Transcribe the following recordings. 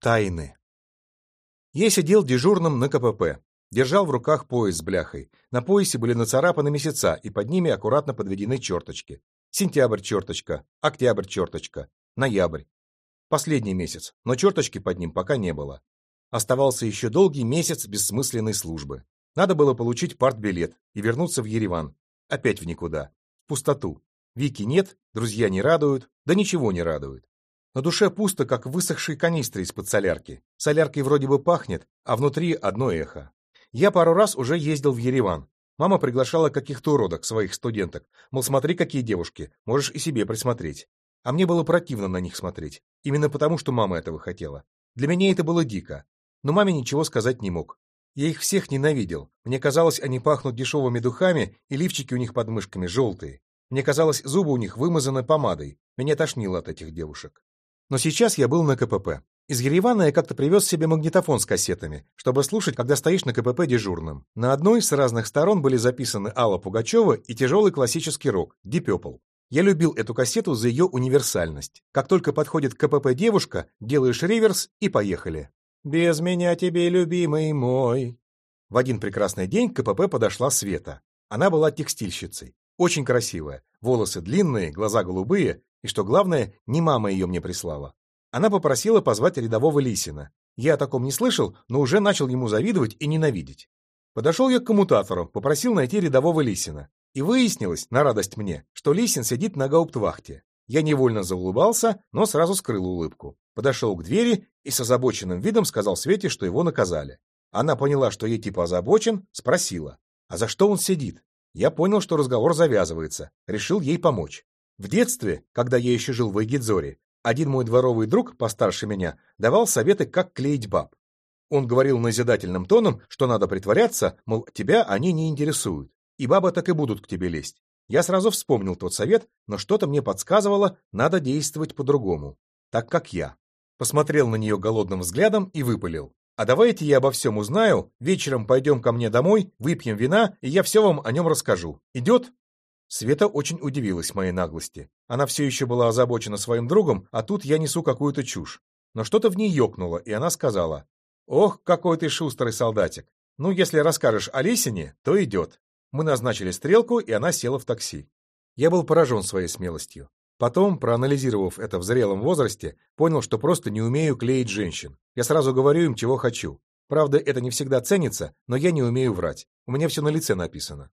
Тайны. Я сидел дежурным на КПП. Держал в руках пояс с бляхой. На поясе были нацарапаны месяца, и под ними аккуратно подведены черточки. Сентябрь черточка, октябрь черточка, ноябрь. Последний месяц, но черточки под ним пока не было. Оставался еще долгий месяц бессмысленной службы. Надо было получить партбилет и вернуться в Ереван. Опять в никуда. В пустоту. Вики нет, друзья не радуют, да ничего не радует. На душе пусто, как в высохшей канистре из-под солярки. Соляркой вроде бы пахнет, а внутри одно эхо. Я пару раз уже ездил в Ереван. Мама приглашала каких-то уродок, своих студенток. Мол, смотри, какие девушки, можешь и себе присмотреть. А мне было противно на них смотреть. Именно потому, что мама этого хотела. Для меня это было дико. Но маме ничего сказать не мог. Я их всех ненавидел. Мне казалось, они пахнут дешевыми духами, и лифчики у них под мышками желтые. Мне казалось, зубы у них вымазаны помадой. Меня тошнило от этих девушек. Но сейчас я был на КПП. Из Еревана я как-то привез себе магнитофон с кассетами, чтобы слушать, когда стоишь на КПП дежурным. На одной с разных сторон были записаны Алла Пугачева и тяжелый классический рок Deep Purple. Я любил эту кассету за ее универсальность. Как только подходит к КПП девушка, делаешь реверс и поехали. «Без меня тебе, любимый мой». В один прекрасный день к КПП подошла Света. Она была текстильщицей. Очень красивая. Волосы длинные, глаза голубые, и, что главное, не мама ее мне прислала. Она попросила позвать рядового Лисина. Я о таком не слышал, но уже начал ему завидовать и ненавидеть. Подошел я к коммутатору, попросил найти рядового Лисина. И выяснилось, на радость мне, что Лисин сидит на гауптвахте. Я невольно заулыбался, но сразу скрыл улыбку. Подошел к двери и с озабоченным видом сказал Свете, что его наказали. Она поняла, что ей типа озабочен, спросила, а за что он сидит? Я понял, что разговор завязывается, решил ей помочь. В детстве, когда я еще жил в Айгидзоре, один мой дворовый друг, постарше меня, давал советы, как клеить баб. Он говорил назидательным тоном, что надо притворяться, мол, тебя они не интересуют, и бабы так и будут к тебе лезть. Я сразу вспомнил тот совет, но что-то мне подсказывало, надо действовать по-другому, так как я. Посмотрел на нее голодным взглядом и выпалил. «А давайте я обо всем узнаю, вечером пойдем ко мне домой, выпьем вина, и я все вам о нем расскажу. Идет?» Света очень удивилась моей наглости. Она все еще была озабочена своим другом, а тут я несу какую-то чушь. Но что-то в ней ёкнуло, и она сказала, «Ох, какой ты шустрый солдатик! Ну, если расскажешь о Лисине, то идет». Мы назначили стрелку, и она села в такси. Я был поражен своей смелостью. Потом, проанализировав это в зрелом возрасте, понял, что просто не умею клеить женщин. Я сразу говорю им, чего хочу. Правда, это не всегда ценится, но я не умею врать. У меня все на лице написано.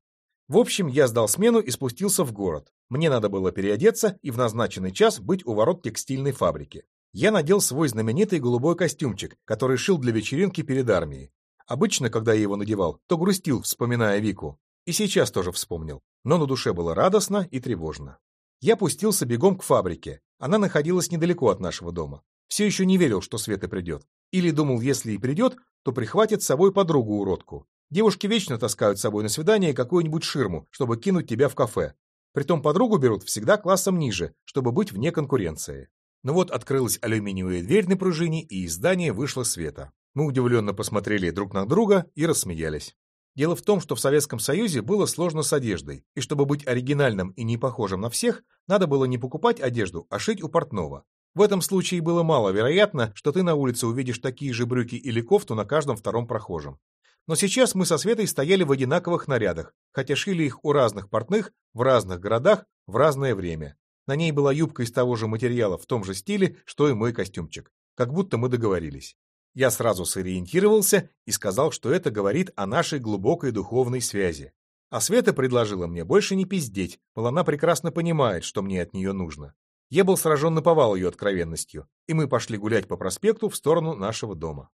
В общем, я сдал смену и спустился в город. Мне надо было переодеться и в назначенный час быть у ворот текстильной фабрики. Я надел свой знаменитый голубой костюмчик, который шил для вечеринки перед армией. Обычно, когда я его надевал, то грустил, вспоминая Вику. И сейчас тоже вспомнил. Но на душе было радостно и тревожно. Я пустился бегом к фабрике. Она находилась недалеко от нашего дома. Все еще не верил, что Света придет. Или думал, если и придет, то прихватит с собой подругу-уродку. Девушки вечно таскают с собой на свидание какую-нибудь ширму, чтобы кинуть тебя в кафе. Притом подругу берут всегда классом ниже, чтобы быть вне конкуренции. Но ну вот открылась алюминиевая дверь на пружине, и из здания вышло света. Мы удивленно посмотрели друг на друга и рассмеялись. Дело в том, что в Советском Союзе было сложно с одеждой, и чтобы быть оригинальным и не похожим на всех, надо было не покупать одежду, а шить у портного. В этом случае было маловероятно, что ты на улице увидишь такие же брюки или кофту на каждом втором прохожем. Но сейчас мы со Светой стояли в одинаковых нарядах, хотя шили их у разных портных, в разных городах, в разное время. На ней была юбка из того же материала в том же стиле, что и мой костюмчик. Как будто мы договорились. Я сразу сориентировался и сказал, что это говорит о нашей глубокой духовной связи. А Света предложила мне больше не пиздеть, мол, она прекрасно понимает, что мне от нее нужно. Я был сражен наповал ее откровенностью, и мы пошли гулять по проспекту в сторону нашего дома.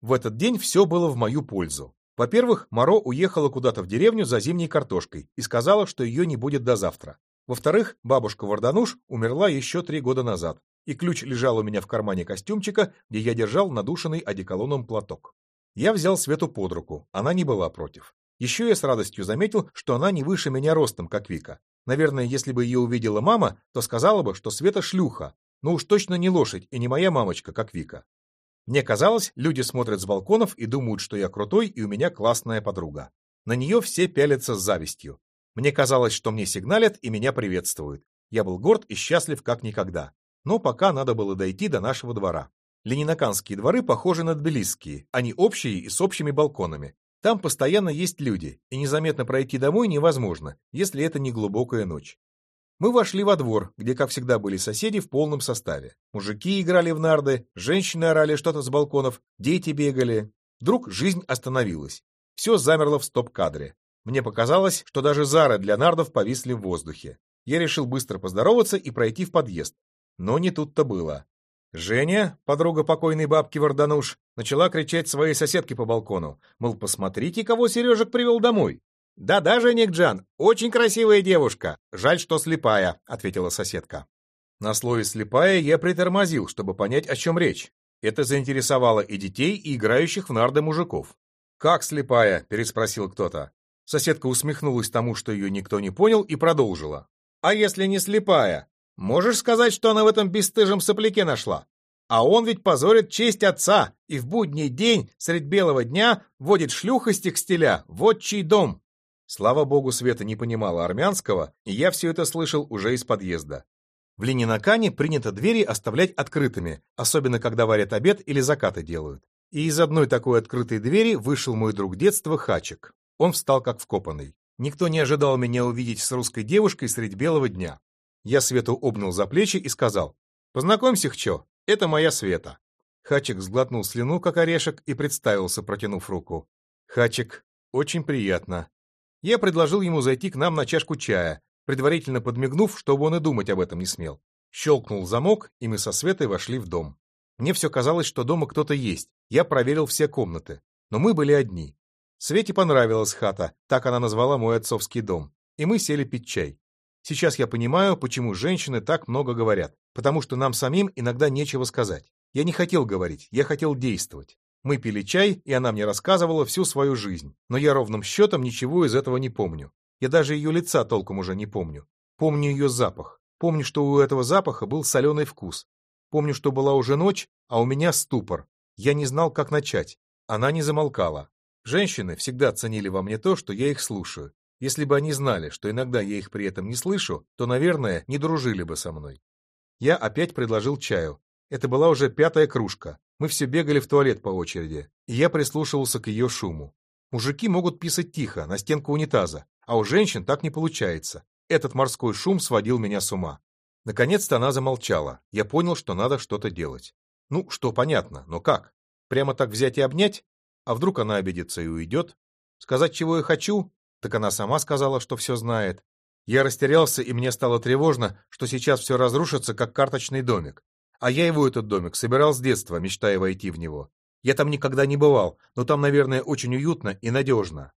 В этот день все было в мою пользу. Во-первых, Моро уехала куда-то в деревню за зимней картошкой и сказала, что ее не будет до завтра. Во-вторых, бабушка Вардануш умерла еще три года назад, и ключ лежал у меня в кармане костюмчика, где я держал надушенный одеколоном платок. Я взял Свету под руку, она не была против. Еще я с радостью заметил, что она не выше меня ростом, как Вика. Наверное, если бы ее увидела мама, то сказала бы, что Света шлюха, но уж точно не лошадь и не моя мамочка, как Вика. Мне казалось, люди смотрят с балконов и думают, что я крутой и у меня классная подруга. На нее все пялятся с завистью. Мне казалось, что мне сигналят и меня приветствуют. Я был горд и счастлив как никогда. Но пока надо было дойти до нашего двора. Ленинаканские дворы похожи на тбилисские, они общие и с общими балконами. Там постоянно есть люди, и незаметно пройти домой невозможно, если это не глубокая ночь. Мы вошли во двор, где, как всегда, были соседи в полном составе. Мужики играли в нарды, женщины орали что-то с балконов, дети бегали. Вдруг жизнь остановилась. Все замерло в стоп-кадре. Мне показалось, что даже зары для нардов повисли в воздухе. Я решил быстро поздороваться и пройти в подъезд. Но не тут-то было. Женя, подруга покойной бабки Вардануш, начала кричать своей соседке по балкону, мол, посмотрите, кого Сережек привел домой. «Да-да, Женек Джан, очень красивая девушка. Жаль, что слепая», — ответила соседка. На слове «слепая» я притормозил, чтобы понять, о чем речь. Это заинтересовало и детей, и играющих в нарды мужиков. «Как слепая?» — переспросил кто-то. Соседка усмехнулась тому, что ее никто не понял, и продолжила. «А если не слепая? Можешь сказать, что она в этом бесстыжем сопляке нашла? А он ведь позорит честь отца и в будний день, средь белого дня, водит шлюх из текстиля в отчий дом. Слава богу, Света не понимала армянского, и я все это слышал уже из подъезда. В Ленинакане принято двери оставлять открытыми, особенно когда варят обед или закаты делают. И из одной такой открытой двери вышел мой друг детства Хачик. Он встал как вкопанный. Никто не ожидал меня увидеть с русской девушкой средь белого дня. Я Свету обнял за плечи и сказал, «Познакомься, Хчо, это моя Света». Хачик сглотнул слюну, как орешек, и представился, протянув руку. «Хачик, очень приятно. Я предложил ему зайти к нам на чашку чая, предварительно подмигнув, чтобы он и думать об этом не смел. Щелкнул замок, и мы со Светой вошли в дом. Мне все казалось, что дома кто-то есть. Я проверил все комнаты. Но мы были одни. Свете понравилась хата, так она назвала мой отцовский дом. И мы сели пить чай. Сейчас я понимаю, почему женщины так много говорят. Потому что нам самим иногда нечего сказать. Я не хотел говорить, я хотел действовать. Мы пили чай, и она мне рассказывала всю свою жизнь, но я ровным счетом ничего из этого не помню. Я даже ее лица толком уже не помню. Помню ее запах. Помню, что у этого запаха был соленый вкус. Помню, что была уже ночь, а у меня ступор. Я не знал, как начать. Она не замолкала. Женщины всегда ценили во мне то, что я их слушаю. Если бы они знали, что иногда я их при этом не слышу, то, наверное, не дружили бы со мной. Я опять предложил чаю. Это была уже пятая кружка. Мы все бегали в туалет по очереди, и я прислушивался к ее шуму. Мужики могут писать тихо, на стенку унитаза, а у женщин так не получается. Этот морской шум сводил меня с ума. Наконец-то она замолчала. Я понял, что надо что-то делать. Ну, что понятно, но как? Прямо так взять и обнять? А вдруг она обидится и уйдет? Сказать, чего я хочу? Так она сама сказала, что все знает. Я растерялся, и мне стало тревожно, что сейчас все разрушится, как карточный домик. А я его, этот домик, собирал с детства, мечтая войти в него. Я там никогда не бывал, но там, наверное, очень уютно и надежно.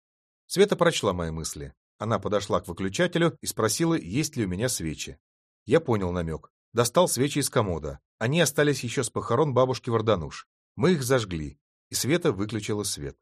Света прочла мои мысли. Она подошла к выключателю и спросила, есть ли у меня свечи. Я понял намек. Достал свечи из комода. Они остались еще с похорон бабушки Вардануш. Мы их зажгли, и Света выключила свет.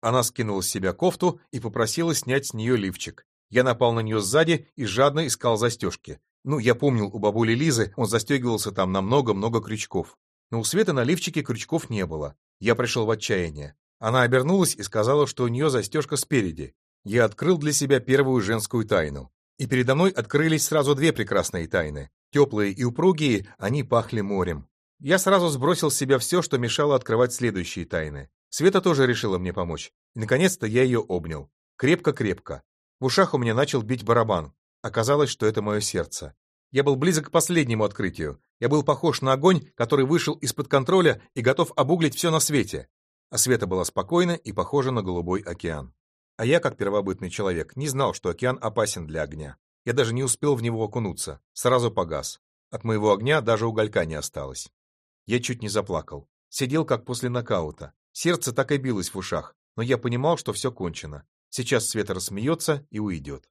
Она скинула с себя кофту и попросила снять с нее лифчик. Я напал на нее сзади и жадно искал застежки. Ну, я помнил, у бабули Лизы он застегивался там на много-много крючков. Но у Светы на лифчике крючков не было. Я пришел в отчаяние. Она обернулась и сказала, что у нее застежка спереди. Я открыл для себя первую женскую тайну. И передо мной открылись сразу две прекрасные тайны. Теплые и упругие, они пахли морем. Я сразу сбросил с себя все, что мешало открывать следующие тайны. Света тоже решила мне помочь. Наконец-то, я ее обнял. Крепко-крепко. В ушах у меня начал бить барабан. Оказалось, что это мое сердце. Я был близок к последнему открытию. Я был похож на огонь, который вышел из-под контроля и готов обуглить все на свете. А Света была спокойна и похожа на голубой океан. А я, как первобытный человек, не знал, что океан опасен для огня. Я даже не успел в него окунуться. Сразу погас. От моего огня даже уголька не осталось. Я чуть не заплакал. Сидел, как после нокаута. Сердце так и билось в ушах, но я понимал, что все кончено. Сейчас Света рассмеется и уйдет.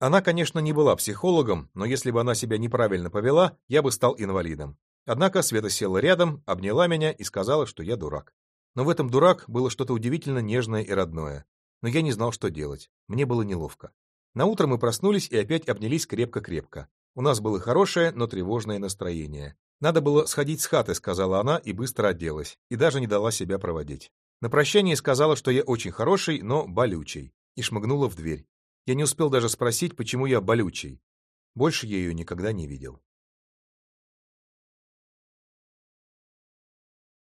Она, конечно, не была психологом, но если бы она себя неправильно повела, я бы стал инвалидом. Однако Света села рядом, обняла меня и сказала, что я дурак. Но в этом дурак было что-то удивительно нежное и родное. Но я не знал, что делать. Мне было неловко. На утро мы проснулись и опять обнялись крепко-крепко. У нас было хорошее, но тревожное настроение. Надо было сходить с хаты, сказала она и быстро оделась, и даже не дала себя проводить. На прощание сказала, что я очень хороший, но болючий, и шмыгнула в дверь. Я не успел даже спросить, почему я болючий. Больше я ее никогда не видел.